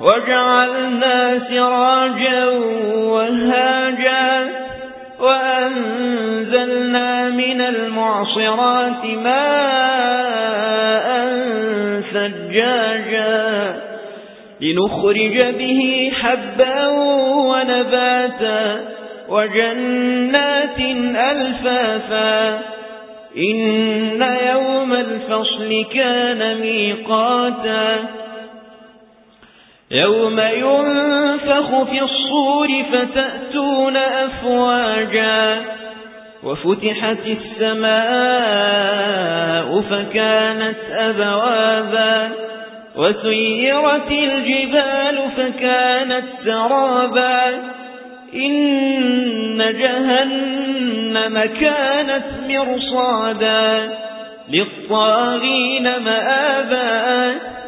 وجعلنا سراجا وهاجا وأنزلنا من المعصرات ماء ثجاجا لنخرج به حبا ونباتا وجنات ألفافا إن يوم الفصل كان ميقاتا يوم ينفخ في الصور فتأتون أفواجا وفتحت السماء فكانت أبوابا وسيرت الجبال فكانت سرابا إن جهنم كانت مرصادا للطاغين مآبا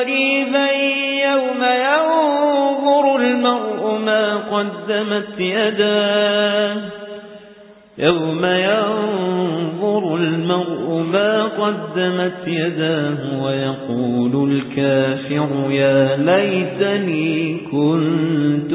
قريبا يوم ينظر المرء ما قدمت يداه. يوم ينظر المرء ما قدمت يداه ويقول الكافر يا ليتني كنت